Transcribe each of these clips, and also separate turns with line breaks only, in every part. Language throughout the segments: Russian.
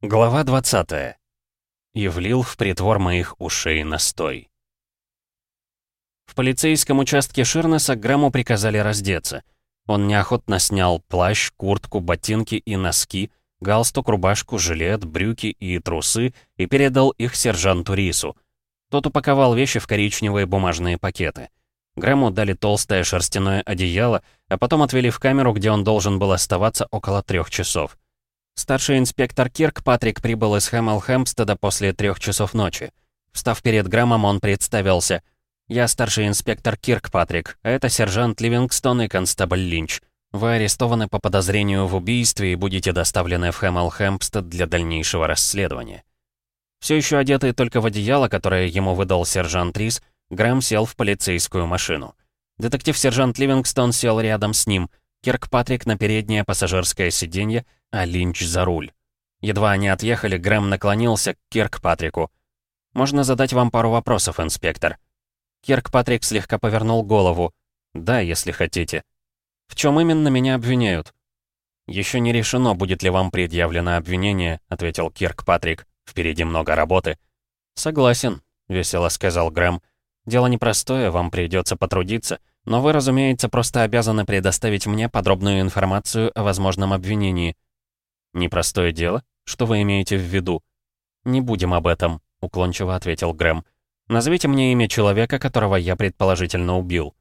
Глава 20. И влил в притвор моих ушей настой. В полицейском участке Ширнеса Грэму приказали раздеться. Он неохотно снял плащ, куртку, ботинки и носки, галстук, рубашку, жилет, брюки и трусы и передал их сержанту Рису. Тот упаковал вещи в коричневые бумажные пакеты. Грэму дали толстое шерстяное одеяло, а потом отвели в камеру, где он должен был оставаться около трех часов. Старший инспектор Киркпатрик прибыл из Хемел-Хемпстеда после трех часов ночи. Встав перед Грэмом, он представился. «Я старший инспектор Киркпатрик, а это сержант Ливингстон и констабль Линч. Вы арестованы по подозрению в убийстве и будете доставлены в Хемел-Хемпстед для дальнейшего расследования». Все еще одетый только в одеяло, которое ему выдал сержант Рис, Грэм сел в полицейскую машину. Детектив-сержант Ливингстон сел рядом с ним, Кирк Патрик на переднее пассажирское сиденье, а Линч за руль. Едва они отъехали, Грэм наклонился к Кирк Патрику. «Можно задать вам пару вопросов, инспектор?» Кирк Патрик слегка повернул голову. «Да, если хотите». «В чем именно меня обвиняют?» «Еще не решено, будет ли вам предъявлено обвинение», — ответил Кирк Патрик. «Впереди много работы». «Согласен», — весело сказал Грэм. «Дело непростое, вам придется потрудиться, но вы, разумеется, просто обязаны предоставить мне подробную информацию о возможном обвинении». «Непростое дело? Что вы имеете в виду?» «Не будем об этом», — уклончиво ответил Грэм. «Назовите мне имя человека, которого я предположительно убил».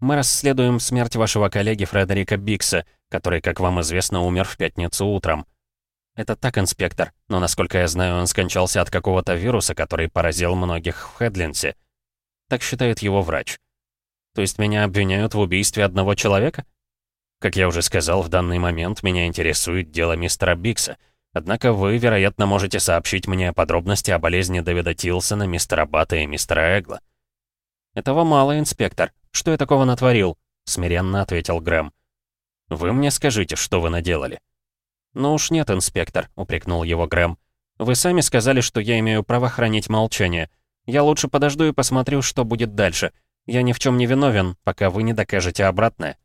«Мы расследуем смерть вашего коллеги Фредерика Бикса, который, как вам известно, умер в пятницу утром». «Это так, инспектор, но, насколько я знаю, он скончался от какого-то вируса, который поразил многих в Хедлинсе». Так считает его врач. «То есть меня обвиняют в убийстве одного человека?» Как я уже сказал, в данный момент меня интересует дело мистера Бикса. Однако вы, вероятно, можете сообщить мне подробности о болезни Дэвида Тилсона, мистера Бата и мистера Эгла. «Этого мало, инспектор. Что я такого натворил?» — смиренно ответил Грэм. «Вы мне скажите, что вы наделали?» «Ну уж нет, инспектор», — упрекнул его Грэм. «Вы сами сказали, что я имею право хранить молчание. Я лучше подожду и посмотрю, что будет дальше. Я ни в чем не виновен, пока вы не докажете обратное».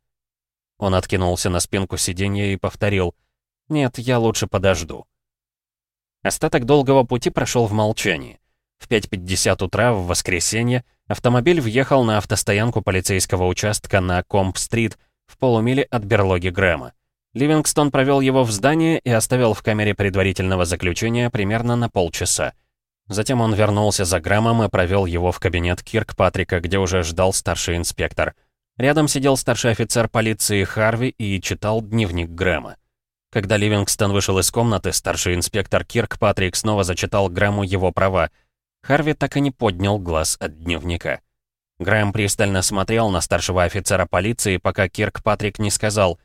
Он откинулся на спинку сиденья и повторил. «Нет, я лучше подожду». Остаток долгого пути прошел в молчании. В 5.50 утра в воскресенье автомобиль въехал на автостоянку полицейского участка на Комп-стрит в полумиле от берлоги Грэма. Ливингстон провел его в здание и оставил в камере предварительного заключения примерно на полчаса. Затем он вернулся за Грэмом и провел его в кабинет Кирк Патрика, где уже ждал старший инспектор. Рядом сидел старший офицер полиции Харви и читал дневник Грэма. Когда Ливингстон вышел из комнаты, старший инспектор Кирк Патрик снова зачитал Грэму его права. Харви так и не поднял глаз от дневника. Грэм пристально смотрел на старшего офицера полиции, пока Кирк Патрик не сказал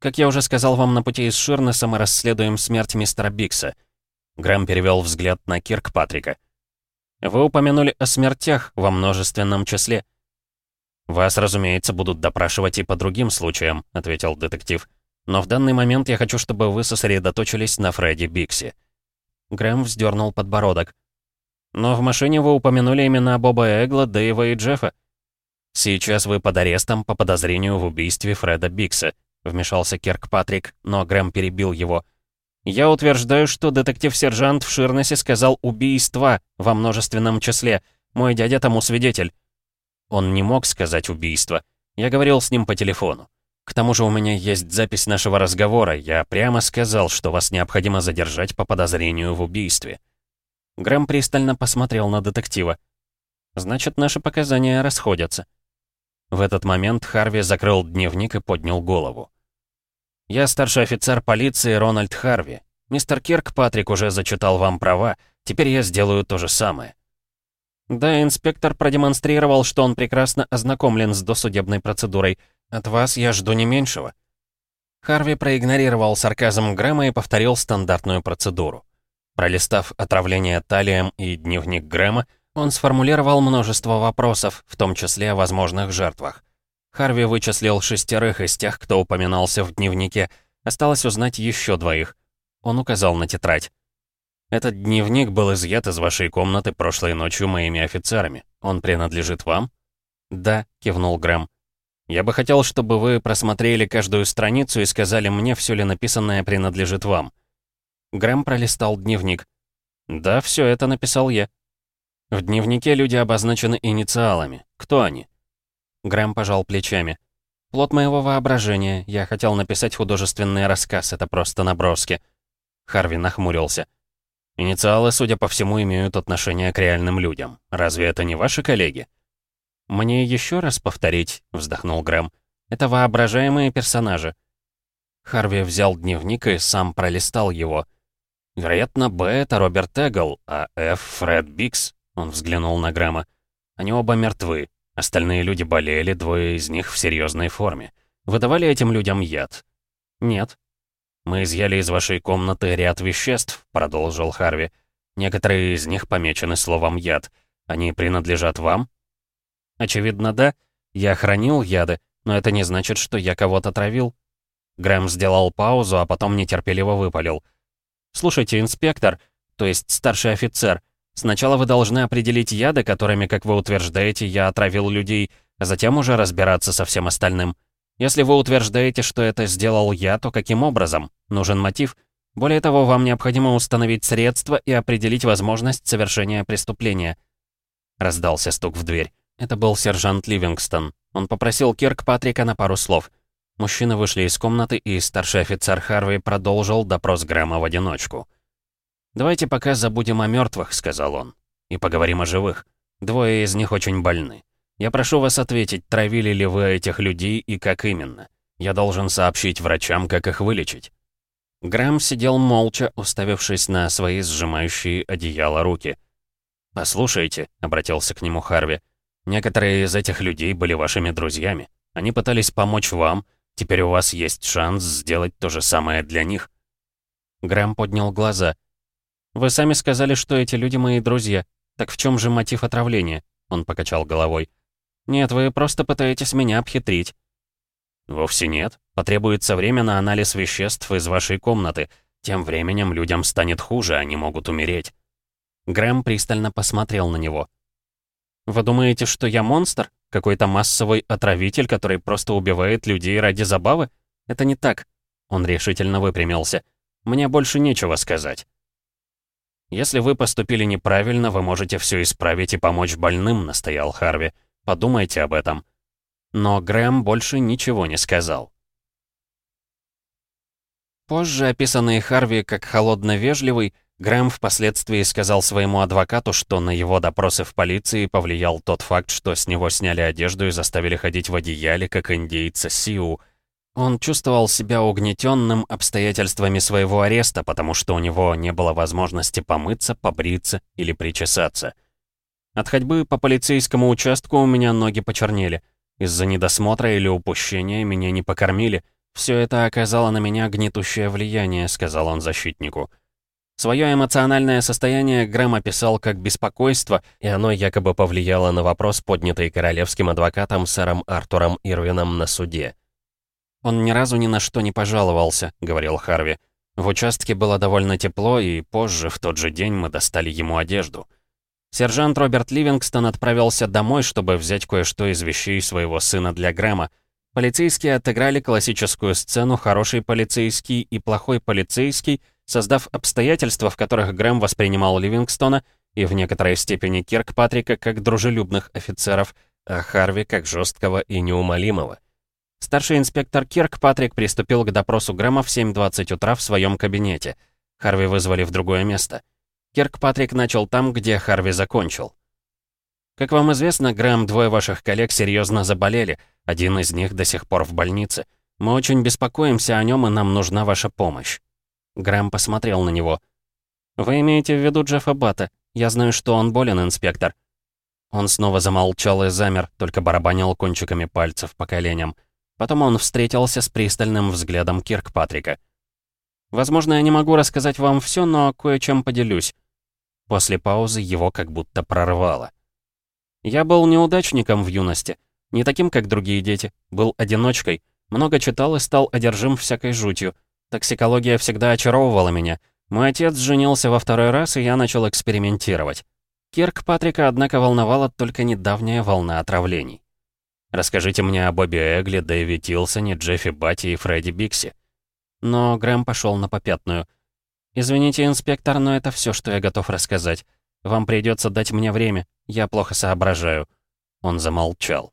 «Как я уже сказал вам на пути из Ширнеса, мы расследуем смерть мистера Бикса». Грэм перевел взгляд на Кирк Патрика. «Вы упомянули о смертях во множественном числе. «Вас, разумеется, будут допрашивать и по другим случаям», — ответил детектив. «Но в данный момент я хочу, чтобы вы сосредоточились на Фредди Бикси». Грэм вздернул подбородок. «Но в машине вы упомянули имена Боба Эгла, Дэйва и Джеффа». «Сейчас вы под арестом по подозрению в убийстве Фреда Бикса», — вмешался Кирк Патрик, но Грэм перебил его. «Я утверждаю, что детектив-сержант в Ширнесе сказал «убийство» во множественном числе. Мой дядя тому свидетель». Он не мог сказать убийство. Я говорил с ним по телефону. К тому же у меня есть запись нашего разговора. Я прямо сказал, что вас необходимо задержать по подозрению в убийстве. Грэм пристально посмотрел на детектива. Значит, наши показания расходятся. В этот момент Харви закрыл дневник и поднял голову. «Я старший офицер полиции Рональд Харви. Мистер Кирк Патрик уже зачитал вам права, теперь я сделаю то же самое. Да, инспектор продемонстрировал, что он прекрасно ознакомлен с досудебной процедурой. От вас я жду не меньшего. Харви проигнорировал сарказм Грэма и повторил стандартную процедуру. Пролистав отравление талием и дневник Грэма, он сформулировал множество вопросов, в том числе о возможных жертвах. Харви вычислил шестерых из тех, кто упоминался в дневнике. Осталось узнать еще двоих. Он указал на тетрадь. Этот дневник был изъят из вашей комнаты прошлой ночью моими офицерами. Он принадлежит вам?» «Да», — кивнул Грэм. «Я бы хотел, чтобы вы просмотрели каждую страницу и сказали мне, все ли написанное принадлежит вам». Грэм пролистал дневник. «Да, все это написал я». В дневнике люди обозначены инициалами. Кто они? Грэм пожал плечами. Плод моего воображения. Я хотел написать художественный рассказ, это просто наброски. Харви нахмурился. Инициалы, судя по всему, имеют отношение к реальным людям. Разве это не ваши коллеги? Мне еще раз повторить, вздохнул Грэм. Это воображаемые персонажи. Харви взял дневник и сам пролистал его. Вероятно, Б — это Роберт Эгл, а Ф — Фред Бикс. Он взглянул на Грэма. Они оба мертвы. Остальные люди болели, двое из них в серьезной форме. Выдавали этим людям яд? Нет. Мы изъяли из вашей комнаты ряд веществ, продолжил Харви. Некоторые из них помечены словом яд. Они принадлежат вам? Очевидно, да. Я хранил яды, но это не значит, что я кого-то травил. Грэм сделал паузу, а потом нетерпеливо выпалил. «Слушайте, инспектор, то есть старший офицер, Сначала вы должны определить яды, которыми, как вы утверждаете, я отравил людей, а затем уже разбираться со всем остальным. Если вы утверждаете, что это сделал я, то каким образом? Нужен мотив. Более того, вам необходимо установить средства и определить возможность совершения преступления. Раздался стук в дверь. Это был сержант Ливингстон. Он попросил Кирк Патрика на пару слов. Мужчины вышли из комнаты, и старший офицер Харви продолжил допрос Грэма в одиночку. «Давайте пока забудем о мертвых», — сказал он, — «и поговорим о живых. Двое из них очень больны. Я прошу вас ответить, травили ли вы этих людей и как именно. Я должен сообщить врачам, как их вылечить». Грэм сидел молча, уставившись на свои сжимающие одеяло руки. «Послушайте», — обратился к нему Харви, — «некоторые из этих людей были вашими друзьями. Они пытались помочь вам, теперь у вас есть шанс сделать то же самое для них». Грэм поднял глаза. «Вы сами сказали, что эти люди мои друзья. Так в чем же мотив отравления?» Он покачал головой. «Нет, вы просто пытаетесь меня обхитрить». «Вовсе нет. Потребуется время на анализ веществ из вашей комнаты. Тем временем людям станет хуже, они могут умереть». Грэм пристально посмотрел на него. «Вы думаете, что я монстр? Какой-то массовый отравитель, который просто убивает людей ради забавы? Это не так». Он решительно выпрямился. «Мне больше нечего сказать». «Если вы поступили неправильно, вы можете все исправить и помочь больным», — настоял Харви. «Подумайте об этом». Но Грэм больше ничего не сказал. Позже, описанный Харви как холодно-вежливый, Грэм впоследствии сказал своему адвокату, что на его допросы в полиции повлиял тот факт, что с него сняли одежду и заставили ходить в одеяле, как индейца Сиу — он чувствовал себя угнетенным обстоятельствами своего ареста, потому что у него не было возможности помыться, побриться или причесаться. От ходьбы по полицейскому участку у меня ноги почернели. Из-за недосмотра или упущения меня не покормили. Все это оказало на меня гнетущее влияние, сказал он защитнику. Свое эмоциональное состояние Грэм описал как беспокойство, и оно якобы повлияло на вопрос, поднятый королевским адвокатом сэром Артуром Ирвином на суде. «Он ни разу ни на что не пожаловался», — говорил Харви. «В участке было довольно тепло, и позже, в тот же день, мы достали ему одежду». Сержант Роберт Ливингстон отправился домой, чтобы взять кое-что из вещей своего сына для Грэма. Полицейские отыграли классическую сцену «хороший полицейский» и «плохой полицейский», создав обстоятельства, в которых Грэм воспринимал Ливингстона и в некоторой степени Кирк Патрика как дружелюбных офицеров, а Харви как жесткого и неумолимого. Старший инспектор Кирк Патрик приступил к допросу Грэма в 7.20 утра в своем кабинете. Харви вызвали в другое место. Кирк Патрик начал там, где Харви закончил. Как вам известно, Грэм, двое ваших коллег серьезно заболели. Один из них до сих пор в больнице. Мы очень беспокоимся о нем, и нам нужна ваша помощь. Грэм посмотрел на него. «Вы имеете в виду Джеффа Бата? Я знаю, что он болен, инспектор». Он снова замолчал и замер, только барабанил кончиками пальцев по коленям. Потом он встретился с пристальным взглядом Киркпатрика. «Возможно, я не могу рассказать вам все, но кое-чем поделюсь». После паузы его как будто прорвало. «Я был неудачником в юности. Не таким, как другие дети. Был одиночкой. Много читал и стал одержим всякой жутью. Токсикология всегда очаровывала меня. Мой отец женился во второй раз, и я начал экспериментировать. Кирк Патрика, однако, волновала только недавняя волна отравлений. Расскажите мне о Бобби Эгли, Дэви Тилсоне, Джеффи Батти и Фредди Бикси». Но Грэм пошел на попятную. «Извините, инспектор, но это все, что я готов рассказать. Вам придется дать мне время, я плохо соображаю». Он замолчал.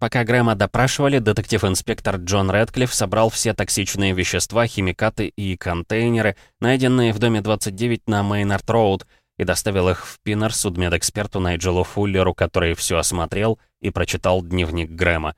Пока Грэма допрашивали, детектив-инспектор Джон Рэдклифф собрал все токсичные вещества, химикаты и контейнеры, найденные в доме 29 на Мейнард-Роуд, и доставил их в Пиннер судмедэксперту Найджелу Фуллеру, который все осмотрел и прочитал дневник Грэма.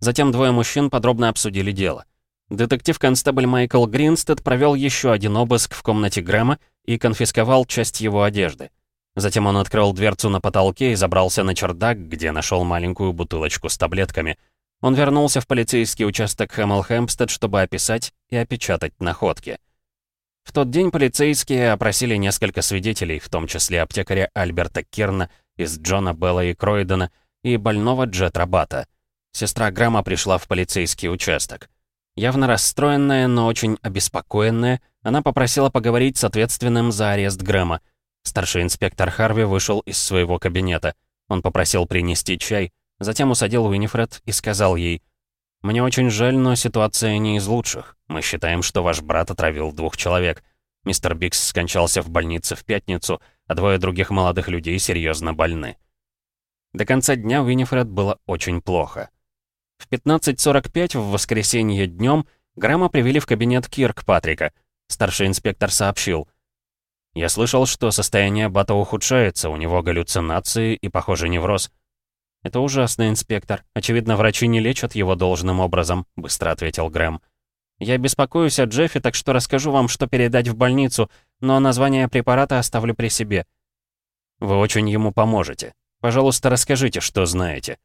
Затем двое мужчин подробно обсудили дело. Детектив-констебль Майкл Гринстед провел еще один обыск в комнате Грэма и конфисковал часть его одежды. Затем он открыл дверцу на потолке и забрался на чердак, где нашел маленькую бутылочку с таблетками. Он вернулся в полицейский участок Хэмл-Хэмпстед, чтобы описать и опечатать находки. В тот день полицейские опросили несколько свидетелей, в том числе аптекаря Альберта Кирна из Джона Белла и Кройдена и больного Джет Рабата. Сестра Грамма пришла в полицейский участок. Явно расстроенная, но очень обеспокоенная, она попросила поговорить с ответственным за арест Грэма. Старший инспектор Харви вышел из своего кабинета. Он попросил принести чай, затем усадил Уинифред и сказал ей, «Мне очень жаль, но ситуация не из лучших. Мы считаем, что ваш брат отравил двух человек. Мистер Бикс скончался в больнице в пятницу, а двое других молодых людей серьезно больны». До конца дня Уинифред было очень плохо. В 15.45 в воскресенье днем Грэма привели в кабинет Кирк Патрика. Старший инспектор сообщил. «Я слышал, что состояние Бата ухудшается, у него галлюцинации и, похоже, невроз». «Это ужасно, инспектор. Очевидно, врачи не лечат его должным образом», — быстро ответил Грэм. «Я беспокоюсь о Джеффе, так что расскажу вам, что передать в больницу, но название препарата оставлю при себе». «Вы очень ему поможете. Пожалуйста, расскажите, что знаете».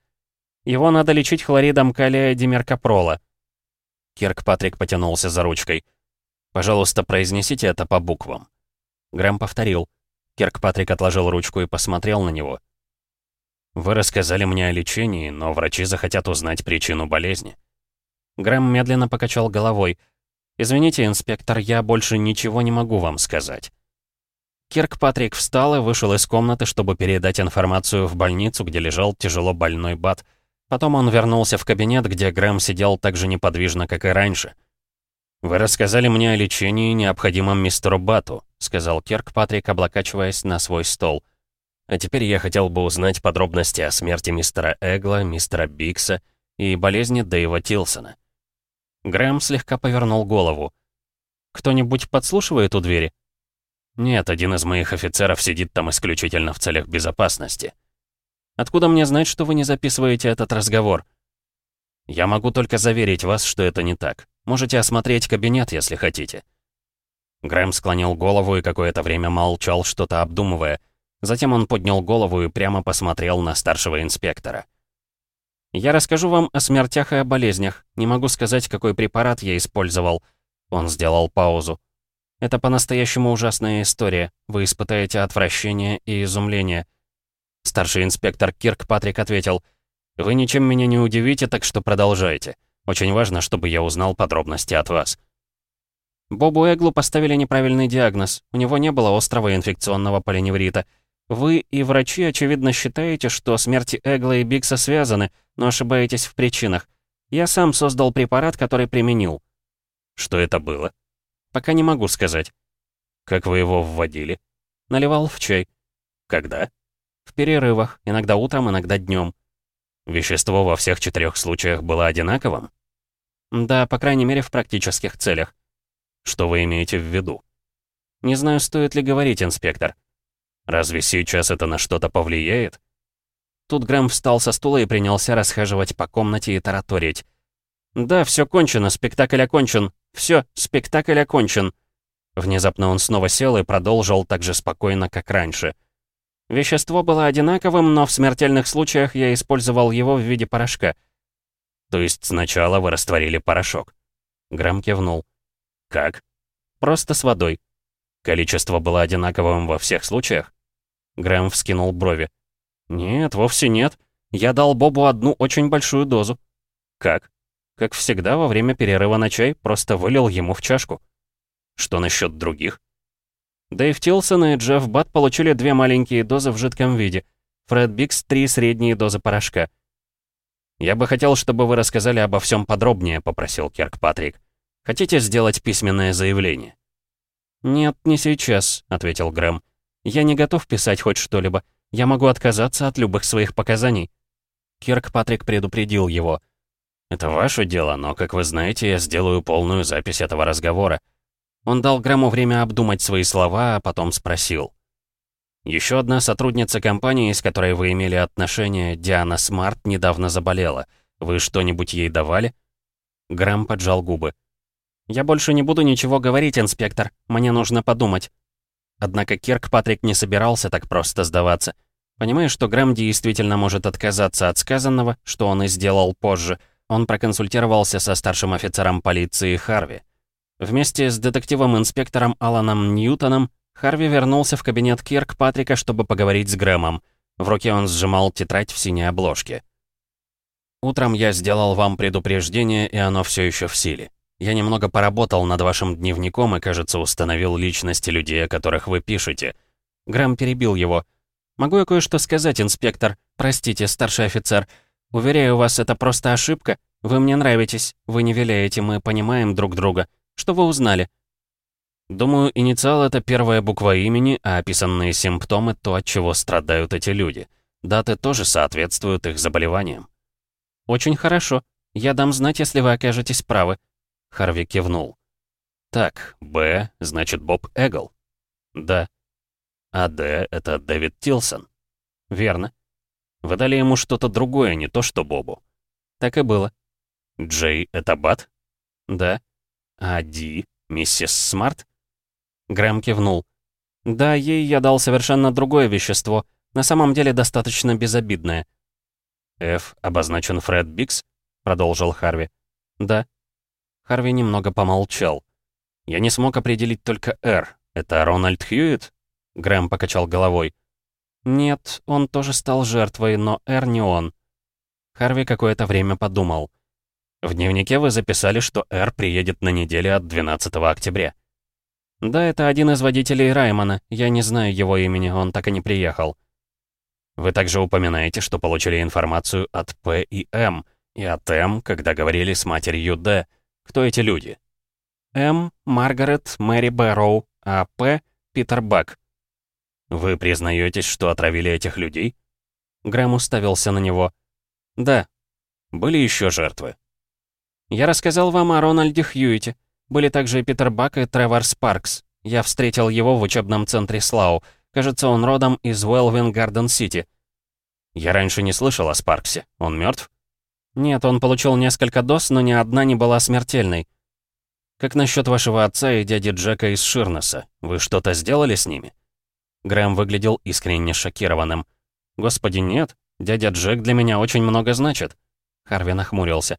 Его надо лечить хлоридом калия димеркапрола». Кирк Патрик потянулся за ручкой. «Пожалуйста, произнесите это по буквам». Грэм повторил. Кирк Патрик отложил ручку и посмотрел на него. «Вы рассказали мне о лечении, но врачи захотят узнать причину болезни». Грэм медленно покачал головой. «Извините, инспектор, я больше ничего не могу вам сказать». Кирк Патрик встал и вышел из комнаты, чтобы передать информацию в больницу, где лежал тяжело больной Бат. Потом он вернулся в кабинет, где Грэм сидел так же неподвижно, как и раньше. «Вы рассказали мне о лечении, необходимом мистеру Бату», сказал Кирк Патрик, облокачиваясь на свой стол. «А теперь я хотел бы узнать подробности о смерти мистера Эгла, мистера Бикса и болезни Дэйва Тилсона». Грэм слегка повернул голову. «Кто-нибудь подслушивает у двери?» «Нет, один из моих офицеров сидит там исключительно в целях безопасности». Откуда мне знать, что вы не записываете этот разговор? Я могу только заверить вас, что это не так. Можете осмотреть кабинет, если хотите». Грэм склонил голову и какое-то время молчал, что-то обдумывая. Затем он поднял голову и прямо посмотрел на старшего инспектора. «Я расскажу вам о смертях и о болезнях. Не могу сказать, какой препарат я использовал». Он сделал паузу. «Это по-настоящему ужасная история. Вы испытаете отвращение и изумление. Старший инспектор Кирк Патрик ответил, «Вы ничем меня не удивите, так что продолжайте. Очень важно, чтобы я узнал подробности от вас». Бобу Эглу поставили неправильный диагноз. У него не было острого инфекционного поленеврита. Вы и врачи, очевидно, считаете, что смерти Эгла и Бикса связаны, но ошибаетесь в причинах. Я сам создал препарат, который применил. Что это было? Пока не могу сказать. Как вы его вводили? Наливал в чай. Когда? В перерывах, иногда утром, иногда днем. Вещество во всех четырех случаях было одинаковым? Да, по крайней мере, в практических целях. Что вы имеете в виду? Не знаю, стоит ли говорить, инспектор. Разве сейчас это на что-то повлияет? Тут Грэм встал со стула и принялся расхаживать по комнате и тараторить. «Да, все кончено, спектакль окончен. Все, спектакль окончен». Внезапно он снова сел и продолжил так же спокойно, как раньше. Вещество было одинаковым, но в смертельных случаях я использовал его в виде порошка. То есть сначала вы растворили порошок? Грамм кивнул. Как? Просто с водой. Количество было одинаковым во всех случаях? Грэм вскинул брови. «Нет, вовсе нет. Я дал Бобу одну очень большую дозу». «Как?» «Как всегда, во время перерыва на чай просто вылил ему в чашку». «Что насчет других?» Дэйв Тилсон и Джефф Бат получили две маленькие дозы в жидком виде. Фред Бикс — три средние дозы порошка. «Я бы хотел, чтобы вы рассказали обо всем подробнее», — попросил Кирк Патрик. Хотите сделать письменное заявление?»
«Нет, не сейчас», — ответил Грэм. «Я не готов писать хоть что-либо. Я могу отказаться от любых своих показаний».
Кирк Патрик предупредил его. «Это ваше дело, но, как вы знаете, я сделаю полную запись этого разговора». Он дал Грэму время обдумать свои слова, а потом спросил. Еще одна сотрудница компании, с которой вы имели отношение, Диана Смарт, недавно заболела. Вы что-нибудь ей давали?» Грэм поджал губы.
«Я больше не буду ничего говорить, инспектор. Мне нужно подумать». Однако Кирк Патрик не собирался так просто сдаваться. Понимая, что Грэм действительно может отказаться от сказанного, что он и сделал позже, он проконсультировался со старшим офицером полиции Харви. Вместе с детективом-инспектором Аланом Ньютоном Харви вернулся в кабинет Кирк Патрика, чтобы поговорить с Грэмом. В руке он сжимал тетрадь в синей обложке. «Утром я сделал вам предупреждение, и оно все еще в силе. Я немного поработал над вашим дневником и, кажется, установил личности людей, о которых вы пишете». Грэм перебил его. «Могу я кое-что сказать, инспектор? Простите, старший офицер. Уверяю вас, это просто ошибка. Вы мне нравитесь. Вы не виляете, мы понимаем друг друга. Что вы узнали?»
Думаю, инициал — это первая буква имени, а описанные симптомы — то, от чего страдают эти люди. Даты тоже соответствуют их заболеваниям.
«Очень хорошо. Я дам знать, если вы окажетесь правы», —
Харви кивнул. «Так, Б — значит Боб Эгл?»
«Да».
«А Д — это Дэвид Тилсон?»
«Верно».
«Вы дали ему что-то другое, не то что Бобу?»
«Так и было».
«Джей — это Бат?»
«Да».
«А Ди — миссис Смарт?»
Грэм кивнул. «Да, ей я дал совершенно другое вещество, на самом деле достаточно безобидное».
«Ф обозначен Фред Бикс?» — продолжил Харви.
«Да».
Харви немного помолчал. «Я не смог определить только «Р». Это Рональд Хьюитт?» Грэм покачал головой.
«Нет, он тоже стал жертвой, но «Р» не он».
Харви какое-то время подумал. «В дневнике вы записали, что «Р» приедет на неделе от 12 октября».
«Да, это один из водителей Раймона. Я не знаю его имени, он так и не приехал».
«Вы также упоминаете, что получили информацию от П и М, и от М, когда говорили с матерью Д. Кто эти люди?»
«М. Маргарет Мэри Бэрроу, а П. Питер Бак».
«Вы признаетесь, что отравили этих людей?»
Грэм уставился на него. «Да».
«Были еще жертвы?»
«Я рассказал вам о Рональде Хьюите. Были также Питер Бак и Тревор Спаркс. Я встретил его в учебном центре Слау. Кажется, он родом из Уэлвин Гарден Сити.
Я раньше не слышал о Спарксе. Он мертв?
Нет, он получил несколько доз, но ни одна не была смертельной.
Как насчет вашего отца и дяди Джека из Ширнеса? Вы что-то сделали с ними?
Грэм выглядел искренне шокированным. «Господи, нет. Дядя Джек для меня очень много значит». Харви нахмурился.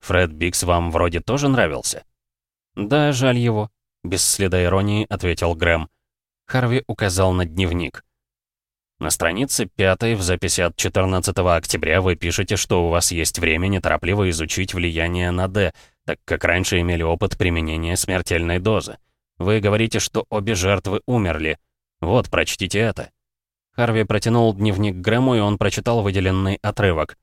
«Фред Бикс вам вроде тоже нравился?»
«Да, жаль его», —
без следа иронии ответил Грэм.
Харви указал на дневник.
На странице пятой в записи от 14 октября вы пишете, что у вас есть время неторопливо изучить влияние на Д, так как раньше имели опыт применения смертельной дозы. Вы говорите, что обе жертвы умерли. Вот, прочтите это.
Харви протянул дневник Грэму, и он прочитал выделенный отрывок.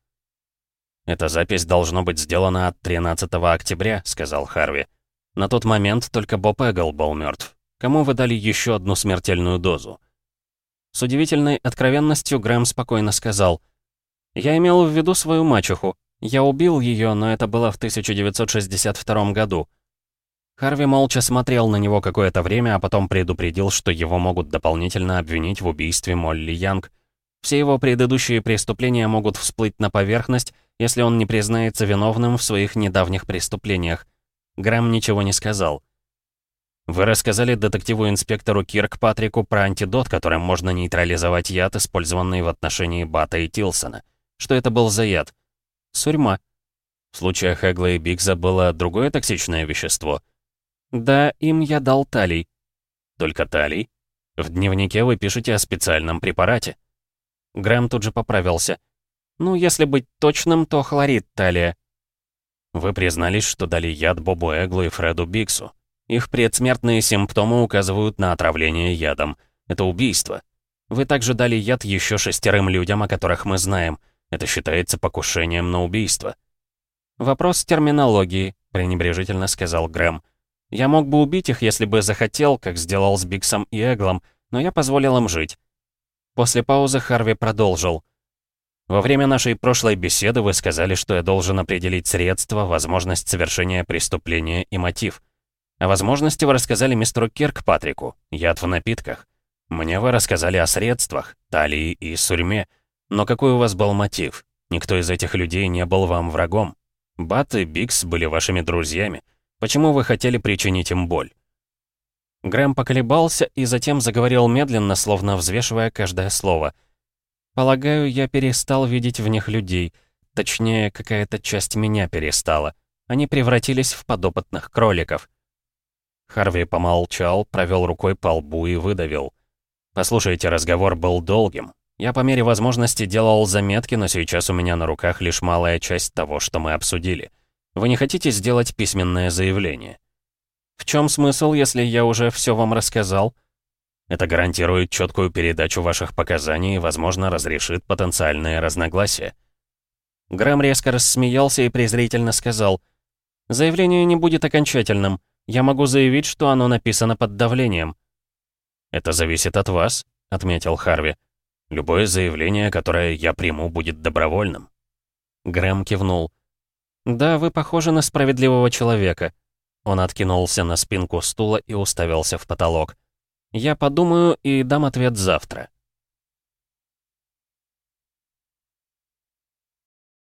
«Эта запись должно быть сделана от 13 октября», — сказал Харви. На тот момент только Боб Эгл был мертв. Кому вы дали еще одну смертельную дозу?
С удивительной откровенностью Грэм спокойно сказал. «Я имел в виду свою мачеху. Я убил ее, но это было в 1962 году». Харви молча смотрел на него какое-то время, а потом предупредил, что его могут дополнительно обвинить в убийстве Молли Янг. Все его предыдущие преступления могут всплыть на поверхность, если он не признается виновным в своих недавних преступлениях. Грэм ничего не сказал.
«Вы рассказали детективу-инспектору Кирк Патрику про антидот, которым можно нейтрализовать яд, использованный в отношении Бата и Тилсона. Что это был за яд?»
«Сурьма».
В случаях Эгла и Бигза было другое токсичное вещество?
«Да, им я дал талий».
«Только талий? В дневнике вы пишете о специальном препарате».
Грэм тут же поправился. «Ну, если быть точным, то хлорид талия».
Вы признались, что дали яд Бобу Эглу и Фреду Биксу. Их предсмертные симптомы указывают на отравление ядом. Это убийство. Вы также дали яд еще шестерым людям, о которых мы знаем. Это считается покушением на убийство.
Вопрос терминологии,
пренебрежительно сказал Грэм. «Я мог бы убить их, если бы захотел, как сделал с Биксом и Эглом, но я позволил им жить». После паузы Харви продолжил. «Во время нашей прошлой беседы вы сказали, что я должен определить средства, возможность совершения преступления и мотив. О возможности вы рассказали мистеру Киркпатрику, яд в напитках. Мне вы рассказали о средствах, талии и сурьме. Но какой у вас был мотив? Никто из этих людей не был вам врагом. Бат и Бикс были вашими друзьями. Почему вы хотели причинить им боль?» Грэм поколебался и затем заговорил медленно, словно взвешивая каждое слово. «Полагаю, я перестал видеть в них людей. Точнее, какая-то часть меня перестала. Они превратились в подопытных кроликов. Харви помолчал, провел рукой по лбу и выдавил. «Послушайте, разговор был долгим. Я по мере возможности делал заметки, но сейчас у меня на руках лишь малая часть того, что мы обсудили. Вы не хотите сделать письменное заявление?» «В чем смысл, если я уже все вам рассказал?» «Это гарантирует четкую передачу ваших показаний и, возможно, разрешит потенциальные разногласия». Грэм резко рассмеялся и презрительно сказал, «Заявление не будет окончательным. Я могу заявить, что оно написано под давлением». «Это зависит от вас», — отметил Харви. «Любое заявление, которое я приму, будет добровольным». Грэм кивнул. «Да, вы похожи на справедливого человека». Он откинулся на спинку стула и уставился в потолок. «Я подумаю и дам ответ завтра».